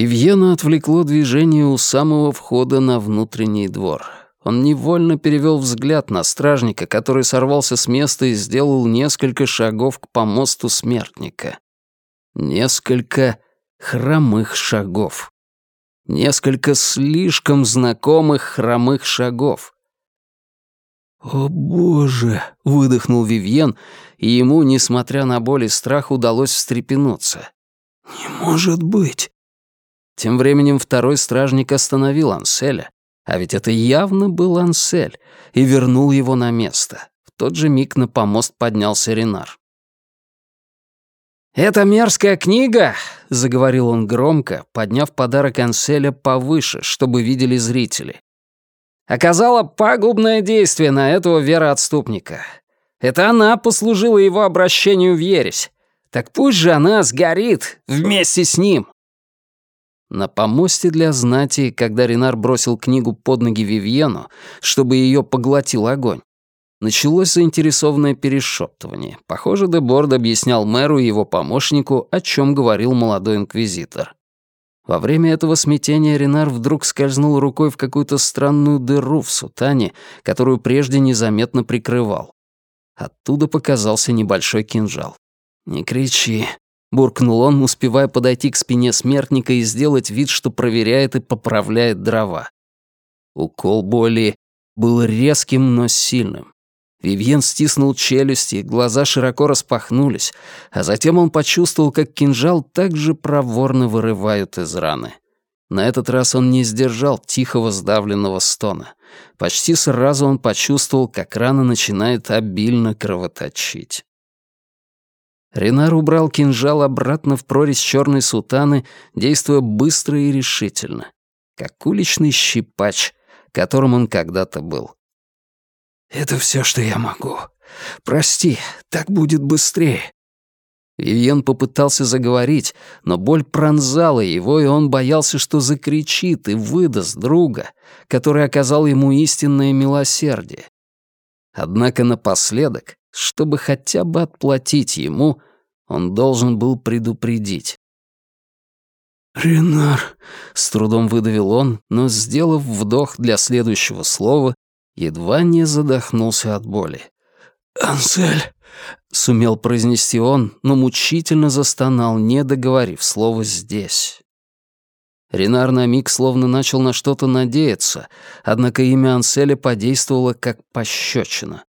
Вивьена отвлекло движение у самого входа на внутренний двор. Он невольно перевел взгляд на стражника, который сорвался с места и сделал несколько шагов к помосту смертника. Несколько хромых шагов. Несколько слишком знакомых хромых шагов. «О, боже!» — выдохнул Вивьен, и ему, несмотря на боль и страх, удалось встрепенуться. «Не может быть!» Тем временем второй стражник остановил Анселя, а ведь это явно был Ансель, и вернул его на место. В тот же миг на помост поднялся Ренар. «Это мерзкая книга», — заговорил он громко, подняв подарок Анселя повыше, чтобы видели зрители. «Оказала пагубное действие на этого вероотступника. Это она послужила его обращению в ересь. Так пусть же она сгорит вместе с ним». На помосте для знати, когда Ренар бросил книгу под ноги Вивьену, чтобы ее поглотил огонь, началось заинтересованное перешептывание. Похоже, Деборд объяснял мэру и его помощнику, о чем говорил молодой инквизитор. Во время этого смятения Ренар вдруг скользнул рукой в какую-то странную дыру в сутане, которую прежде незаметно прикрывал. Оттуда показался небольшой кинжал. «Не кричи», — буркнул он, успевая подойти к спине смертника и сделать вид, что проверяет и поправляет дрова. Укол боли был резким, но сильным. Вивьен стиснул челюсти, глаза широко распахнулись, а затем он почувствовал, как кинжал так же проворно вырывают из раны. На этот раз он не сдержал тихого сдавленного стона. Почти сразу он почувствовал, как рана начинает обильно кровоточить. Ренар убрал кинжал обратно в прорезь черной сутаны, действуя быстро и решительно, как уличный щипач, которым он когда-то был. «Это все, что я могу. Прости, так будет быстрее». Вивьен попытался заговорить, но боль пронзала его, и он боялся, что закричит и выдаст друга, который оказал ему истинное милосердие. Однако напоследок чтобы хотя бы отплатить ему, он должен был предупредить. «Ренар», — с трудом выдавил он, но, сделав вдох для следующего слова, едва не задохнулся от боли. «Ансель», — сумел произнести он, но мучительно застонал, не договорив слово «здесь». Ренар на миг словно начал на что-то надеяться, однако имя Анселя подействовало как пощечина.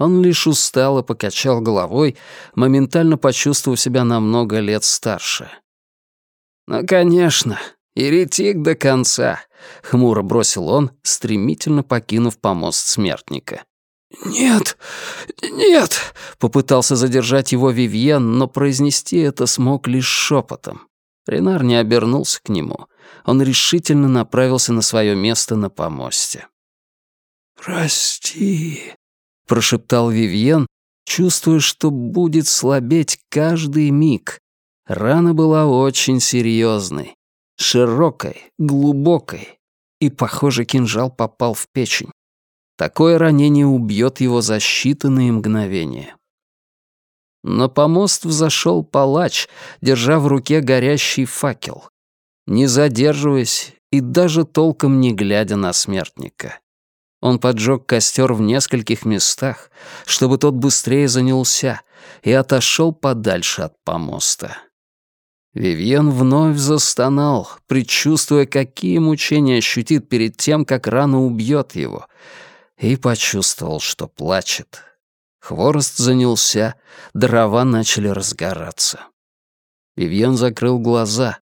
Он лишь устало покачал головой, моментально почувствовав себя на много лет старше. «Ну, конечно, еретик до конца», — хмуро бросил он, стремительно покинув помост смертника. «Нет, нет!» — попытался задержать его Вивьен, но произнести это смог лишь шепотом. Ренар не обернулся к нему. Он решительно направился на свое место на помосте. «Прости», прошептал Вивьен, чувствуя, что будет слабеть каждый миг. Рана была очень серьезной, широкой, глубокой, и, похоже, кинжал попал в печень. Такое ранение убьет его за считанные мгновения. На помост взошел палач, держа в руке горящий факел, не задерживаясь и даже толком не глядя на смертника. Он поджег костер в нескольких местах, чтобы тот быстрее занялся, и отошел подальше от помоста. Вивьен вновь застонал, предчувствуя, какие мучения ощутит перед тем, как рана убьет его, и почувствовал, что плачет. Хворост занялся, дрова начали разгораться. Вивьен закрыл глаза,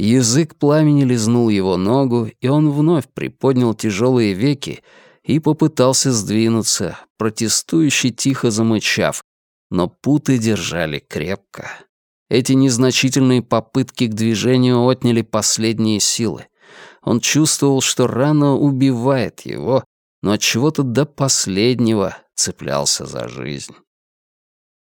Язык пламени лизнул его ногу, и он вновь приподнял тяжелые веки и попытался сдвинуться, протестующе тихо замычав, но путы держали крепко. Эти незначительные попытки к движению отняли последние силы. Он чувствовал, что рана убивает его, но от чего-то до последнего цеплялся за жизнь.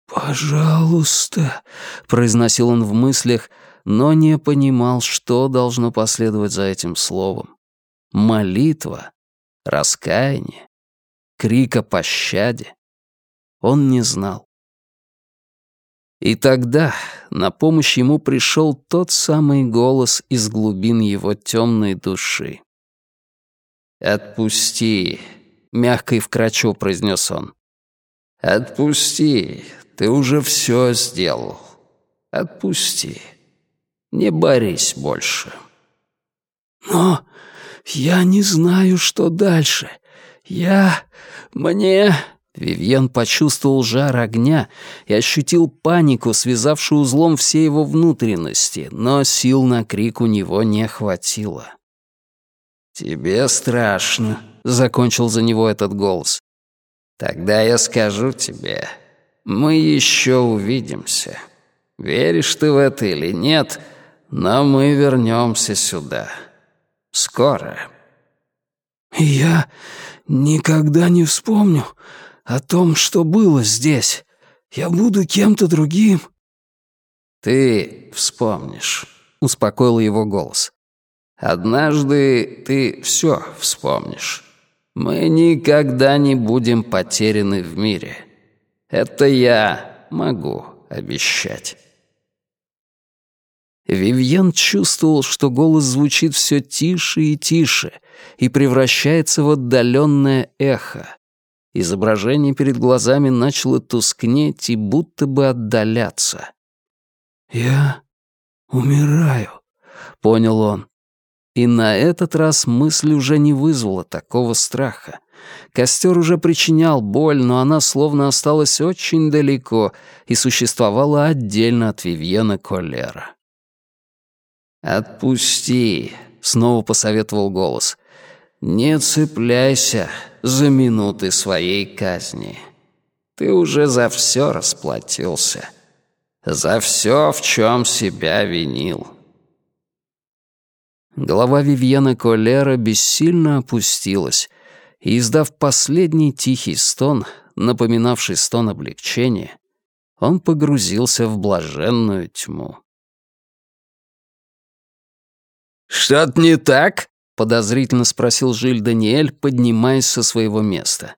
«Пожалуйста», — произносил он в мыслях, но не понимал, что должно последовать за этим словом. Молитва, раскаяние, крик о пощаде. Он не знал. И тогда на помощь ему пришел тот самый голос из глубин его темной души. «Отпусти», — мягко и вкрадчиво произнес он. «Отпусти, ты уже все сделал. Отпусти, не борись больше». «Но я не знаю, что дальше. Я... мне...» Вивьен почувствовал жар огня и ощутил панику, связавшую узлом все его внутренности, но сил на крик у него не хватило. «Тебе страшно», — закончил за него этот голос. «Тогда я скажу тебе, мы еще увидимся. Веришь ты в это или нет, но мы вернемся сюда. Скоро». «Я никогда не вспомню о том, что было здесь. Я буду кем-то другим». «Ты вспомнишь», — успокоил его голос. «Однажды ты все вспомнишь. Мы никогда не будем потеряны в мире. Это я могу обещать». Вивьен чувствовал, что голос звучит все тише и тише и превращается в отдаленное эхо. Изображение перед глазами начало тускнеть и будто бы отдаляться. «Я умираю», — понял он. И на этот раз мысль уже не вызвала такого страха. Костер уже причинял боль, но она словно осталась очень далеко и существовала отдельно от Вивьена Коллера. «Отпусти», — снова посоветовал голос. «Не цепляйся за минуты своей казни. Ты уже за все расплатился. За все, в чем себя винил». Голова Вивьена Колера бессильно опустилась, и, издав последний тихий стон, напоминавший стон облегчения, он погрузился в блаженную тьму. «Что-то не так?» — подозрительно спросил Жиль Даниэль, поднимаясь со своего места.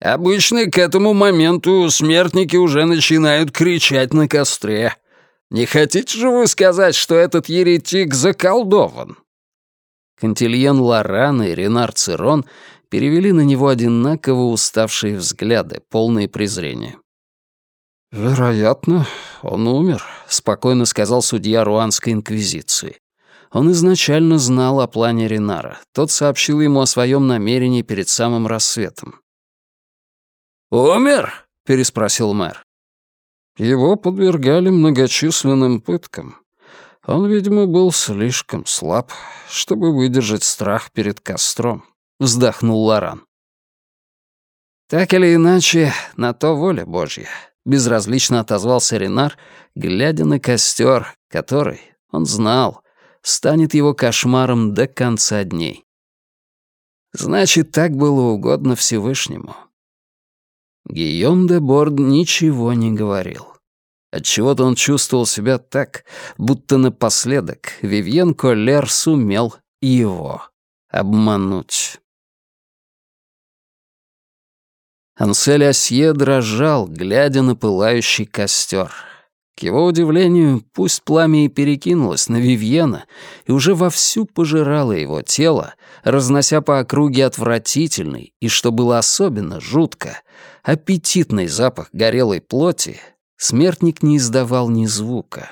«Обычно к этому моменту смертники уже начинают кричать на костре. Не хотите же вы сказать, что этот еретик заколдован?» Кантильен Лоран и Ренар Цирон перевели на него одинаково уставшие взгляды, полные презрения. «Вероятно, он умер», — спокойно сказал судья Руанской инквизиции. Он изначально знал о плане Ренара. Тот сообщил ему о своем намерении перед самым рассветом. «Умер?» — переспросил мэр. Его подвергали многочисленным пыткам. Он, видимо, был слишком слаб, чтобы выдержать страх перед костром, вздохнул Лоран. Так или иначе, на то воля Божья, безразлично отозвался Ренар, глядя на костер, который, он знал, станет его кошмаром до конца дней. Значит, так было угодно Всевышнему. Гийом де Борд ничего не говорил. Отчего-то он чувствовал себя так, будто напоследок Вивьен Коллер сумел его обмануть. Ансель Асье дрожал, глядя на пылающий костер. К его удивлению, пусть пламя и перекинулось на Вивьена и уже вовсю пожирало его тело, разнося по округе отвратительный и, что было особенно жутко, аппетитный запах горелой плоти, смертник не издавал ни звука.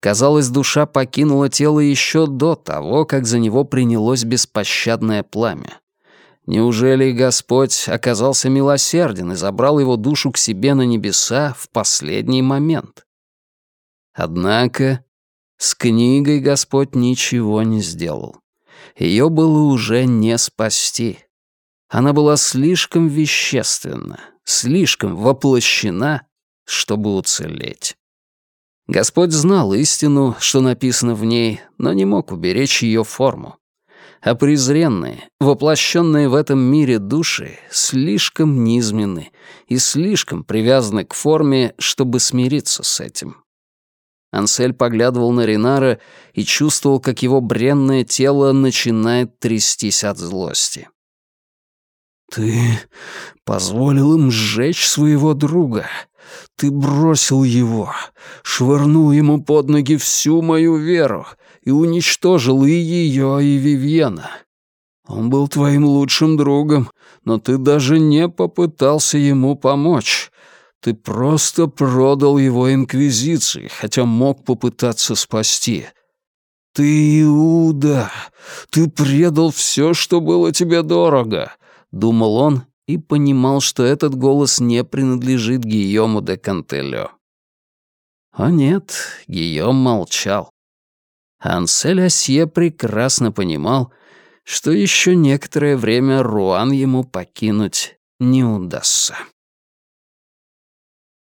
Казалось, душа покинула тело еще до того, как за него принялось беспощадное пламя. Неужели Господь оказался милосерден и забрал его душу к себе на небеса в последний момент? Однако с книгой Господь ничего не сделал. Ее было уже не спасти. Она была слишком вещественна, слишком воплощена, чтобы уцелеть. Господь знал истину, что написано в ней, но не мог уберечь ее форму. А презренные, воплощенные в этом мире души слишком низменны и слишком привязаны к форме, чтобы смириться с этим. Ансель поглядывал на Ринара и чувствовал, как его бренное тело начинает трястись от злости. Ты позволил им сжечь своего друга. Ты бросил его, швырнул ему под ноги всю мою веру и уничтожил и ее, и Вивьена. Он был твоим лучшим другом, но ты даже не попытался ему помочь. Ты просто продал его Инквизиции, хотя мог попытаться спасти. Ты, Иуда, ты предал все, что было тебе дорого, — думал он и понимал, что этот голос не принадлежит Гийому де Кантелео. А нет, Гийом молчал. Ансель Асье прекрасно понимал, что еще некоторое время Руан ему покинуть не удастся.